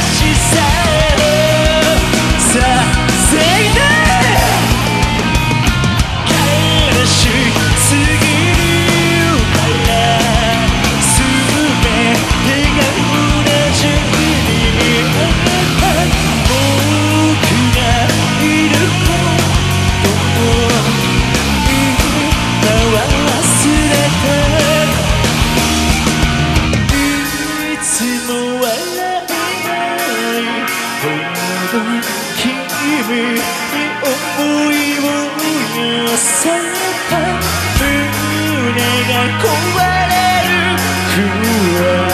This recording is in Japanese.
she said. に思いを寄せた胸が壊れるくら